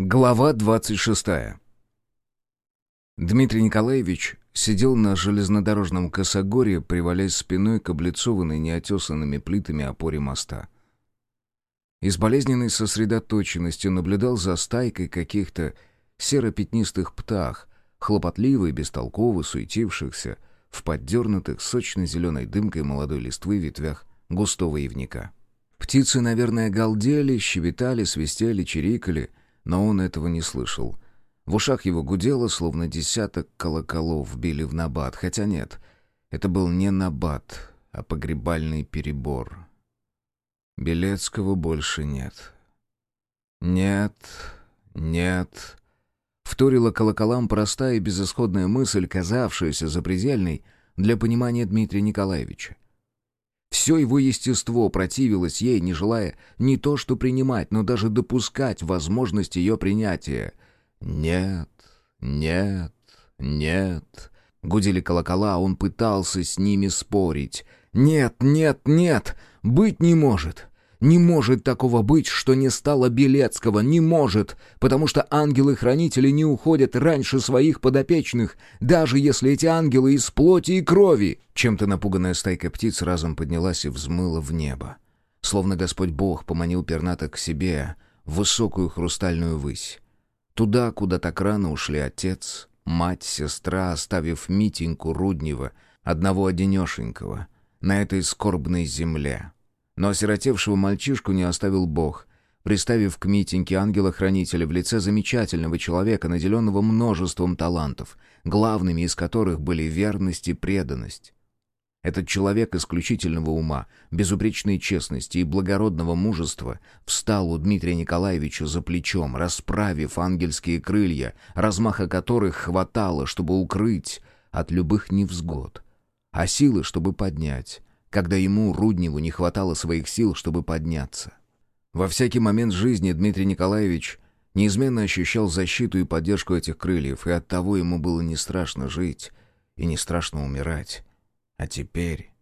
Глава 26. Дмитрий Николаевич сидел на железнодорожном косогоре, привалясь спиной к облицованной неотесанными плитами опоре моста. Из болезненной сосредоточенности наблюдал за стайкой каких-то серо-пятнистых птах, хлопотливо и бестолково суетившихся в поддернутых сочно-зеленой дымкой молодой листвы ветвях густого ивника. Птицы, наверное, галдели, щебетали, свистели, чирикали — но он этого не слышал. В ушах его гудело, словно десяток колоколов били в набат, хотя нет, это был не набат, а погребальный перебор. Белецкого больше нет. Нет, нет. Вторила колоколам простая и безысходная мысль, казавшаяся запредельной для понимания Дмитрия Николаевича. Все его естество противилось ей, не желая не то что принимать, но даже допускать возможность ее принятия. «Нет, нет, нет». Гудели колокола, он пытался с ними спорить. «Нет, нет, нет! Быть не может! Не может такого быть, что не стало Белецкого, не может, потому что ангелы-хранители не уходят раньше своих подопечных, даже если эти ангелы из плоти и крови. Чем-то напуганная стайка птиц разом поднялась и взмыла в небо. Словно Господь Бог поманил пернаток к себе, в высокую хрустальную высь. Туда, куда так рано ушли отец, мать, сестра, оставив Митеньку Руднева, одного-одинешенького, на этой скорбной земле. Но осиротевшего мальчишку не оставил Бог, приставив к Митеньке ангела-хранителя в лице замечательного человека, наделенного множеством талантов, главными из которых были верность и преданность. Этот человек исключительного ума, безупречной честности и благородного мужества встал у Дмитрия Николаевича за плечом, расправив ангельские крылья, размаха которых хватало, чтобы укрыть от любых невзгод, а силы, чтобы поднять, когда ему, Рудневу, не хватало своих сил, чтобы подняться. Во всякий момент жизни Дмитрий Николаевич неизменно ощущал защиту и поддержку этих крыльев, и оттого ему было не страшно жить и не страшно умирать. А теперь...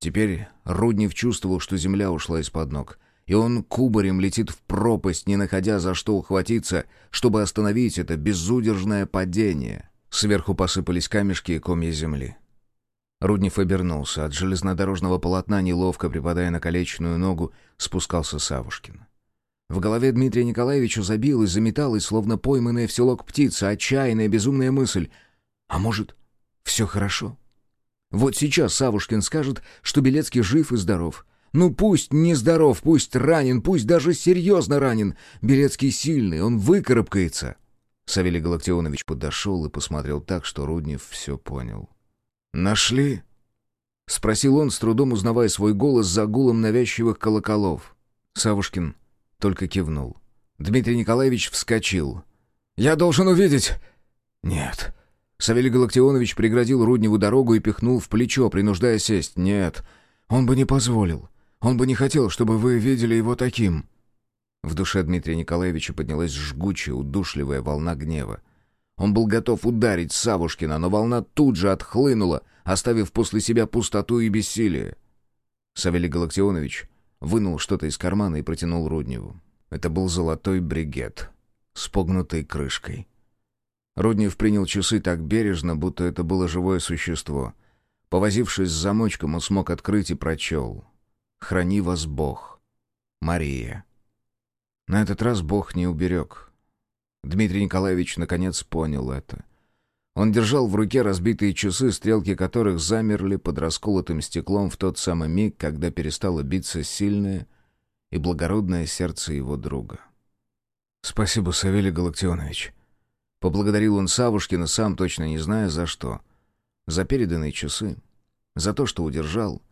Теперь Руднев чувствовал, что земля ушла из-под ног, и он кубарем летит в пропасть, не находя за что ухватиться, чтобы остановить это безудержное падение. Сверху посыпались камешки и комья земли. Руднев обернулся. От железнодорожного полотна, неловко припадая на колечную ногу, спускался Савушкин. В голове Дмитрия Николаевича забилась, заметалась, словно пойманная в селок птица, отчаянная, безумная мысль. «А может, все хорошо?» Вот сейчас Савушкин скажет, что Белецкий жив и здоров. Ну пусть не здоров, пусть ранен, пусть даже серьезно ранен. Белецкий сильный, он выкарабкается. Савелий Галактионович подошел и посмотрел так, что Руднев все понял. «Нашли?» — спросил он, с трудом узнавая свой голос за гулом навязчивых колоколов. Савушкин только кивнул. Дмитрий Николаевич вскочил. «Я должен увидеть!» «Нет». Савелий Галактионович преградил Рудневу дорогу и пихнул в плечо, принуждая сесть. «Нет, он бы не позволил. Он бы не хотел, чтобы вы видели его таким». В душе Дмитрия Николаевича поднялась жгучая, удушливая волна гнева. Он был готов ударить Савушкина, но волна тут же отхлынула, оставив после себя пустоту и бессилие. Савелий Галактионович вынул что-то из кармана и протянул Рудневу. Это был золотой бригет с погнутой крышкой. Руднев принял часы так бережно, будто это было живое существо. Повозившись с замочком, он смог открыть и прочел. «Храни вас Бог. Мария». На этот раз Бог не уберег. Дмитрий Николаевич наконец понял это. Он держал в руке разбитые часы, стрелки которых замерли под расколотым стеклом в тот самый миг, когда перестало биться сильное и благородное сердце его друга. «Спасибо, Савелий Галактионович». Поблагодарил он Савушкина, сам точно не зная за что. За переданные часы, за то, что удержал,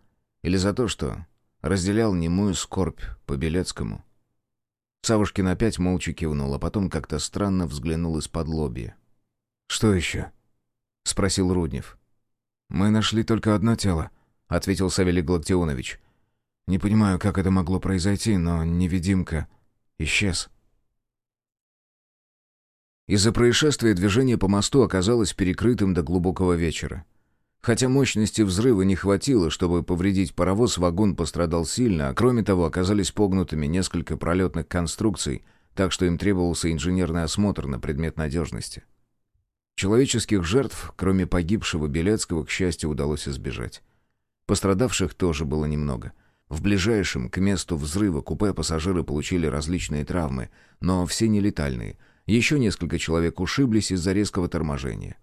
или за то, что разделял немую скорбь по Белецкому. Савушкин опять молча кивнул, а потом как-то странно взглянул из-под лобья. «Что еще?» — спросил Руднев. «Мы нашли только одно тело», — ответил Савелий Галактионович. «Не понимаю, как это могло произойти, но невидимка исчез». Из-за происшествия движение по мосту оказалось перекрытым до глубокого вечера. Хотя мощности взрыва не хватило, чтобы повредить паровоз, вагон пострадал сильно, а кроме того оказались погнутыми несколько пролетных конструкций, так что им требовался инженерный осмотр на предмет надежности. Человеческих жертв, кроме погибшего Белецкого, к счастью, удалось избежать. Пострадавших тоже было немного. В ближайшем к месту взрыва купе пассажиры получили различные травмы, но все не летальные. Еще несколько человек ушиблись из-за резкого торможения.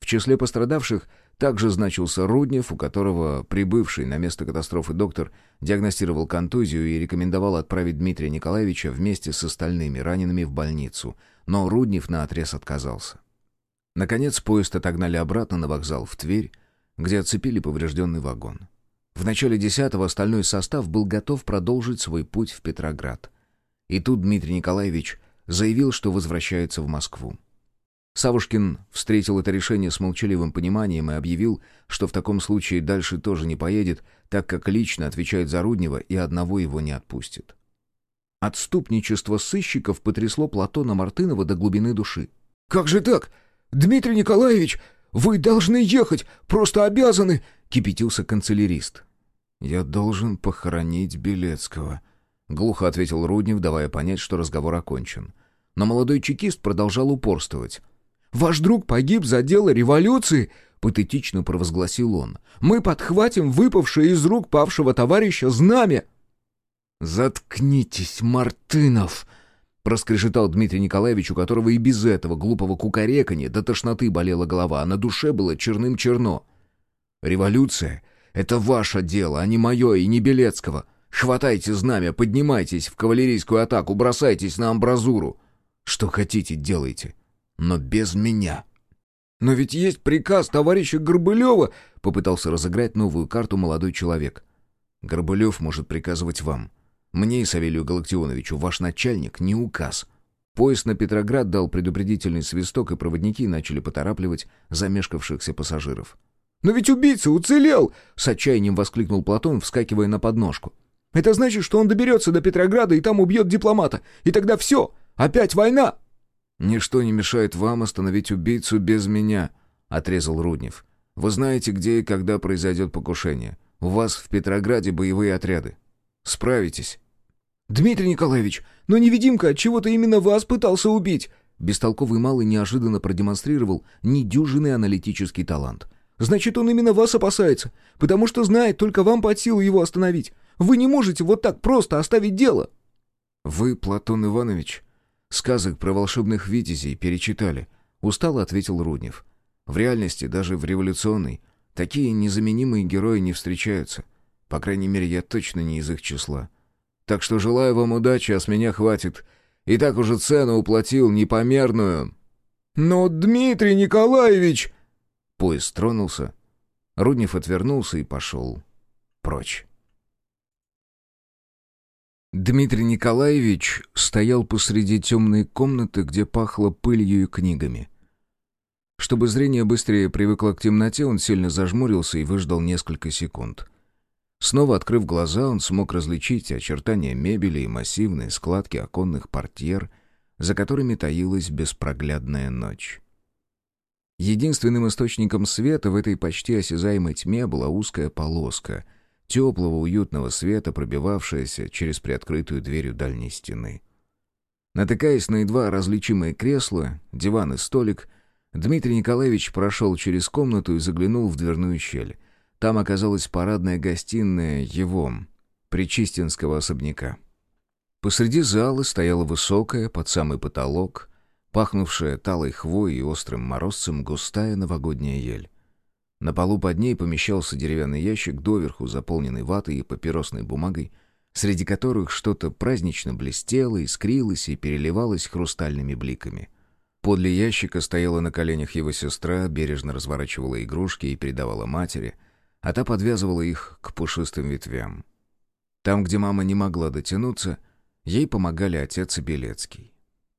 В числе пострадавших также значился Руднев, у которого прибывший на место катастрофы доктор диагностировал контузию и рекомендовал отправить Дмитрия Николаевича вместе с остальными ранеными в больницу, но Руднев наотрез отказался. Наконец поезд отогнали обратно на вокзал в Тверь, где оцепили поврежденный вагон. В начале десятого остальной состав был готов продолжить свой путь в Петроград. И тут Дмитрий Николаевич заявил, что возвращается в Москву. Савушкин встретил это решение с молчаливым пониманием и объявил, что в таком случае дальше тоже не поедет, так как лично отвечает за Руднева и одного его не отпустит. Отступничество сыщиков потрясло Платона Мартынова до глубины души. «Как же так? Дмитрий Николаевич, вы должны ехать, просто обязаны!» — кипятился канцелярист. «Я должен похоронить Белецкого», — глухо ответил Руднев, давая понять, что разговор окончен. Но молодой чекист продолжал упорствовать. Ваш друг погиб за дело революции!» — патетично провозгласил он. «Мы подхватим выпавшее из рук павшего товарища знамя!» «Заткнитесь, Мартынов!» — проскрежетал Дмитрий Николаевич, у которого и без этого глупого кукареканья до тошноты болела голова, а на душе было черным-черно. «Революция — это ваше дело, а не мое и не Белецкого. Хватайте знамя, поднимайтесь в кавалерийскую атаку, бросайтесь на амбразуру. Что хотите, делайте но без меня. «Но ведь есть приказ товарища Горбылева!» — попытался разыграть новую карту молодой человек. «Горбылев может приказывать вам. Мне и Савелию Галактионовичу ваш начальник не указ». Поезд на Петроград дал предупредительный свисток, и проводники начали поторапливать замешкавшихся пассажиров. «Но ведь убийца уцелел!» — с отчаянием воскликнул Платон, вскакивая на подножку. «Это значит, что он доберется до Петрограда и там убьет дипломата. И тогда все! Опять война!» «Ничто не мешает вам остановить убийцу без меня», — отрезал Руднев. «Вы знаете, где и когда произойдет покушение. У вас в Петрограде боевые отряды. Справитесь». «Дмитрий Николаевич, но невидимка от чего-то именно вас пытался убить!» Бестолковый малый неожиданно продемонстрировал недюжинный аналитический талант. «Значит, он именно вас опасается, потому что знает, только вам под силу его остановить. Вы не можете вот так просто оставить дело!» «Вы, Платон Иванович, Сказок про волшебных витязей перечитали. Устало ответил Руднев. В реальности, даже в революционной, такие незаменимые герои не встречаются. По крайней мере, я точно не из их числа. Так что желаю вам удачи, а с меня хватит. И так уже цену уплатил непомерную. Но, Дмитрий Николаевич... Поезд тронулся. Руднев отвернулся и пошел прочь. Дмитрий Николаевич стоял посреди темной комнаты, где пахло пылью и книгами. Чтобы зрение быстрее привыкло к темноте, он сильно зажмурился и выждал несколько секунд. Снова открыв глаза, он смог различить очертания мебели и массивные складки оконных портьер, за которыми таилась беспроглядная ночь. Единственным источником света в этой почти осязаемой тьме была узкая полоска — теплого уютного света, пробивавшаяся через приоткрытую дверь у дальней стены. Натыкаясь на едва различимые кресла, диван и столик, Дмитрий Николаевич прошел через комнату и заглянул в дверную щель. Там оказалась парадная гостиная его, причистинского особняка. Посреди зала стояла высокая, под самый потолок, пахнувшая талой хвоей и острым морозцем густая новогодняя ель. На полу под ней помещался деревянный ящик, доверху заполненный ватой и папиросной бумагой, среди которых что-то празднично блестело, искрилось и переливалось хрустальными бликами. Подле ящика стояла на коленях его сестра, бережно разворачивала игрушки и передавала матери, а та подвязывала их к пушистым ветвям. Там, где мама не могла дотянуться, ей помогали отец и Белецкий.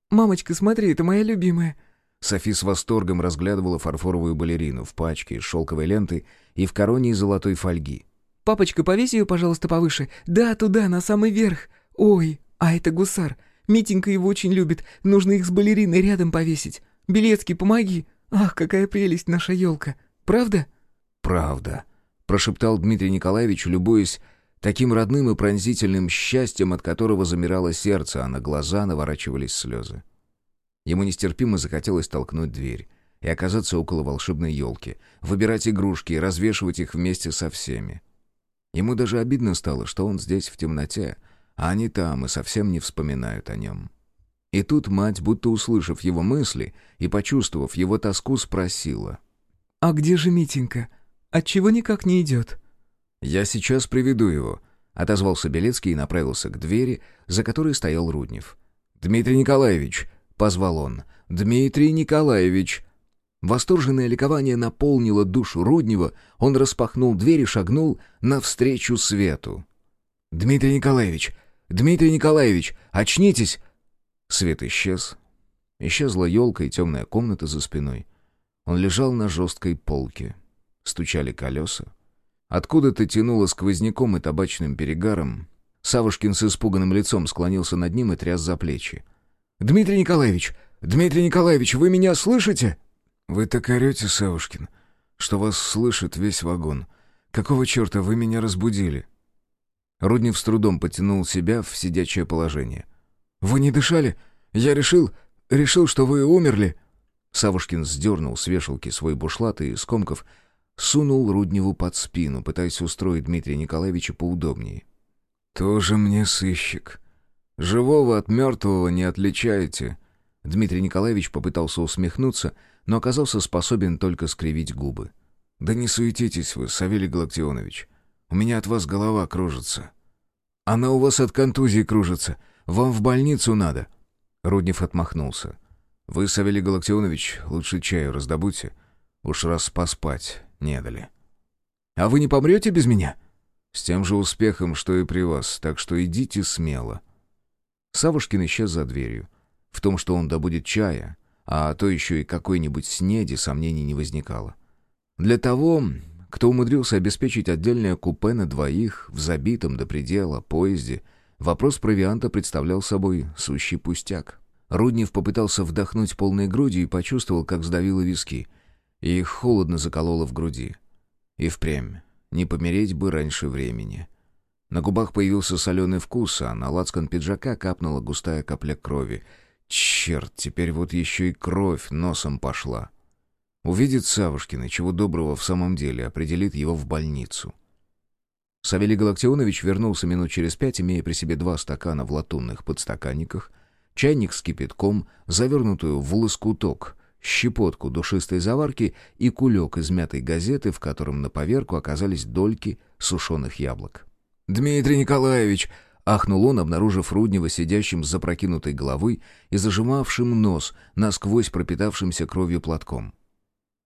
«Мамочка, смотри, это моя любимая», Софи с восторгом разглядывала фарфоровую балерину в пачке из шелковой ленты и в короне из золотой фольги. «Папочка, повесь ее, пожалуйста, повыше. Да, туда, на самый верх. Ой, а это гусар. Митенька его очень любит. Нужно их с балериной рядом повесить. Белецкий, помоги. Ах, какая прелесть наша елка. Правда?» «Правда», — прошептал Дмитрий Николаевич, любуясь таким родным и пронзительным счастьем, от которого замирало сердце, а на глаза наворачивались слезы. Ему нестерпимо захотелось толкнуть дверь и оказаться около волшебной елки, выбирать игрушки и развешивать их вместе со всеми. Ему даже обидно стало, что он здесь в темноте, а они там и совсем не вспоминают о нем. И тут мать, будто услышав его мысли и почувствовав его тоску, спросила. «А где же Митенька? Отчего никак не идет?» «Я сейчас приведу его», — отозвался Белецкий и направился к двери, за которой стоял Руднев. «Дмитрий Николаевич», — позвал он, — «Дмитрий Николаевич». Восторженное ликование наполнило душу Руднева, он распахнул дверь и шагнул навстречу свету. «Дмитрий Николаевич! Дмитрий Николаевич! Очнитесь!» Свет исчез. Исчезла елка и темная комната за спиной. Он лежал на жесткой полке. Стучали колеса. Откуда-то тянуло сквозняком и табачным перегаром. Савушкин с испуганным лицом склонился над ним и тряс за плечи. «Дмитрий Николаевич! Дмитрий Николаевич, вы меня слышите?» «Вы так орете, Савушкин, что вас слышит весь вагон. Какого черта вы меня разбудили?» Руднев с трудом потянул себя в сидячее положение. «Вы не дышали? Я решил... решил, что вы умерли!» Савушкин сдернул с вешалки свой бушлат и, скомков, сунул Рудневу под спину, пытаясь устроить Дмитрия Николаевича поудобнее. «Тоже мне сыщик. Живого от мертвого не отличаете». Дмитрий Николаевич попытался усмехнуться, но оказался способен только скривить губы. «Да не суетитесь вы, Савелий Галактионович. У меня от вас голова кружится». «Она у вас от контузии кружится. Вам в больницу надо». Руднев отмахнулся. «Вы, Савелий Галактионович, лучше чаю раздобудьте. Уж раз поспать не дали». «А вы не помрете без меня?» «С тем же успехом, что и при вас, так что идите смело». Савушкин исчез за дверью. В том, что он добудет чая, а то еще и какой-нибудь снеди, сомнений не возникало. Для того, кто умудрился обеспечить отдельное купе на двоих в забитом до предела поезде, вопрос провианта представлял собой сущий пустяк. Руднев попытался вдохнуть полной грудью и почувствовал, как сдавило виски, и холодно закололо в груди. И впрямь, не помереть бы раньше времени. На губах появился соленый вкус, а на лацкан пиджака капнула густая капля крови. Черт, теперь вот еще и кровь носом пошла. Увидит Савушкина, чего доброго в самом деле, определит его в больницу. Савелий Галактионович вернулся минут через пять, имея при себе два стакана в латунных подстаканниках, чайник с кипятком, завернутую в лоскуток, щепотку душистой заварки и кулек из мятой газеты, в котором на поверку оказались дольки сушеных яблок. «Дмитрий Николаевич!» — ахнул он, обнаружив Руднева сидящим с запрокинутой головой и зажимавшим нос, насквозь пропитавшимся кровью платком.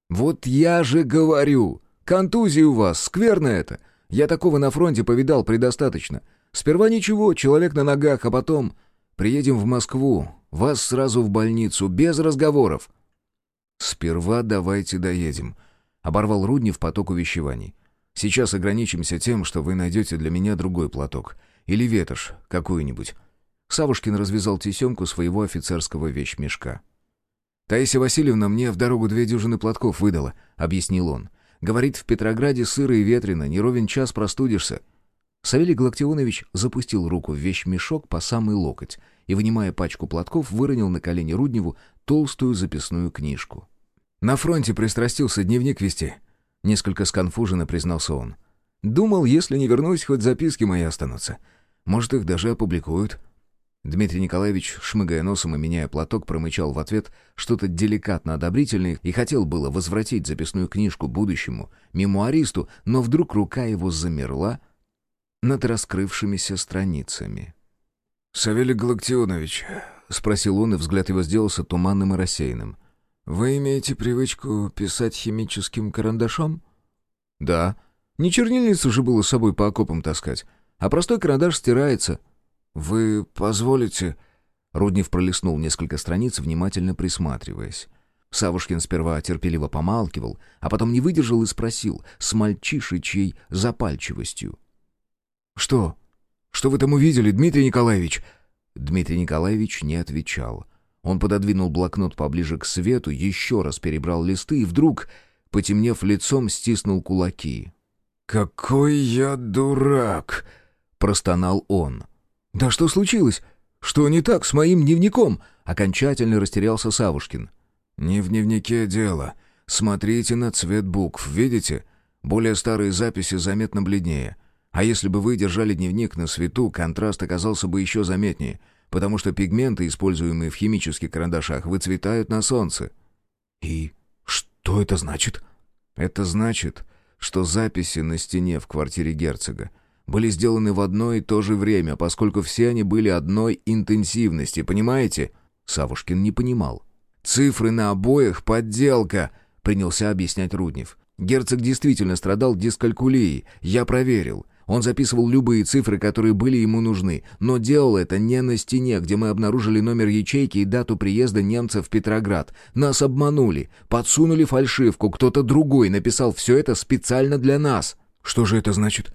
«Вот я же говорю! Контузия у вас, скверно это! Я такого на фронте повидал предостаточно. Сперва ничего, человек на ногах, а потом... Приедем в Москву, вас сразу в больницу, без разговоров». «Сперва давайте доедем», — оборвал Руднев поток увещеваний. «Сейчас ограничимся тем, что вы найдете для меня другой платок. Или ветошь какую-нибудь». Савушкин развязал тесемку своего офицерского вещмешка. «Таисия Васильевна мне в дорогу две дюжины платков выдала», — объяснил он. «Говорит, в Петрограде сыро и ветрено, не ровен час простудишься». Савелий Галактионович запустил руку в вещмешок по самый локоть и, вынимая пачку платков, выронил на колени Рудневу толстую записную книжку. «На фронте пристрастился дневник вести», — несколько сконфуженно признался он. «Думал, если не вернусь, хоть записки мои останутся. Может, их даже опубликуют». Дмитрий Николаевич, шмыгая носом и меняя платок, промычал в ответ что-то деликатно одобрительное и хотел было возвратить записную книжку будущему мемуаристу, но вдруг рука его замерла над раскрывшимися страницами. «Савелий Галактионович», — спросил он, и взгляд его сделался туманным и рассеянным. «Вы имеете привычку писать химическим карандашом?» «Да. Не чернильницу же было с собой по окопам таскать, а простой карандаш стирается». «Вы позволите...» Руднев пролистнул несколько страниц, внимательно присматриваясь. Савушкин сперва терпеливо помалкивал, а потом не выдержал и спросил с мальчишечьей запальчивостью. «Что? Что вы там увидели, Дмитрий Николаевич?» Дмитрий Николаевич не отвечал. Он пододвинул блокнот поближе к свету, еще раз перебрал листы и вдруг, потемнев лицом, стиснул кулаки. «Какой я дурак!» простонал он. «Да что случилось? Что не так с моим дневником?» Окончательно растерялся Савушкин. «Не в дневнике дело. Смотрите на цвет букв, видите? Более старые записи заметно бледнее. А если бы вы держали дневник на свету, контраст оказался бы еще заметнее, потому что пигменты, используемые в химических карандашах, выцветают на солнце». «И что это значит?» «Это значит, что записи на стене в квартире герцога были сделаны в одно и то же время, поскольку все они были одной интенсивности, понимаете?» Савушкин не понимал. «Цифры на обоих — подделка!» — принялся объяснять Руднев. «Герцог действительно страдал дискалькулией, я проверил. Он записывал любые цифры, которые были ему нужны, но делал это не на стене, где мы обнаружили номер ячейки и дату приезда немцев в Петроград. Нас обманули, подсунули фальшивку, кто-то другой написал все это специально для нас». «Что же это значит?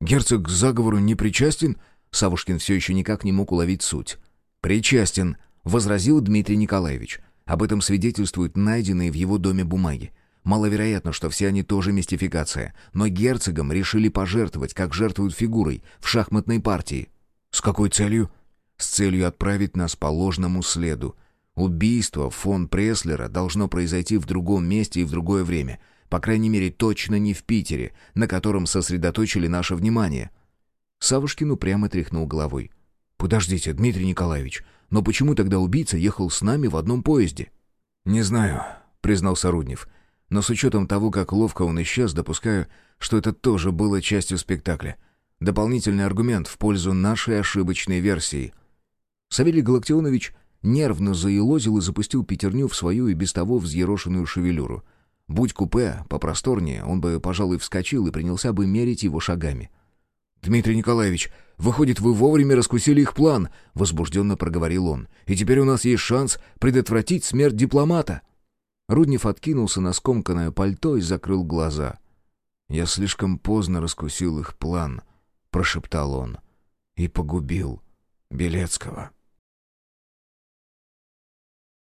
Герцог к заговору не причастен?» Савушкин все еще никак не мог уловить суть. «Причастен», — возразил Дмитрий Николаевич. Об этом свидетельствуют найденные в его доме бумаги. Маловероятно, что все они тоже мистификация, но герцогам решили пожертвовать, как жертвуют фигурой, в шахматной партии. С какой целью? С целью отправить нас по ложному следу. Убийство фон Преслера должно произойти в другом месте и в другое время. По крайней мере, точно не в Питере, на котором сосредоточили наше внимание. Савушкин упрямо тряхнул головой. «Подождите, Дмитрий Николаевич, но почему тогда убийца ехал с нами в одном поезде?» «Не знаю», — признался Руднев. «Но с учетом того, как ловко он исчез, допускаю, что это тоже было частью спектакля. Дополнительный аргумент в пользу нашей ошибочной версии». Савелий Галактионович нервно заелозил и запустил пятерню в свою и без того взъерошенную шевелюру. Будь купе попросторнее, он бы, пожалуй, вскочил и принялся бы мерить его шагами. «Дмитрий Николаевич, выходит, вы вовремя раскусили их план», — возбужденно проговорил он. «И теперь у нас есть шанс предотвратить смерть дипломата». Руднев откинулся на скомканное пальто и закрыл глаза. «Я слишком поздно раскусил их план», — прошептал он, — «и погубил Белецкого».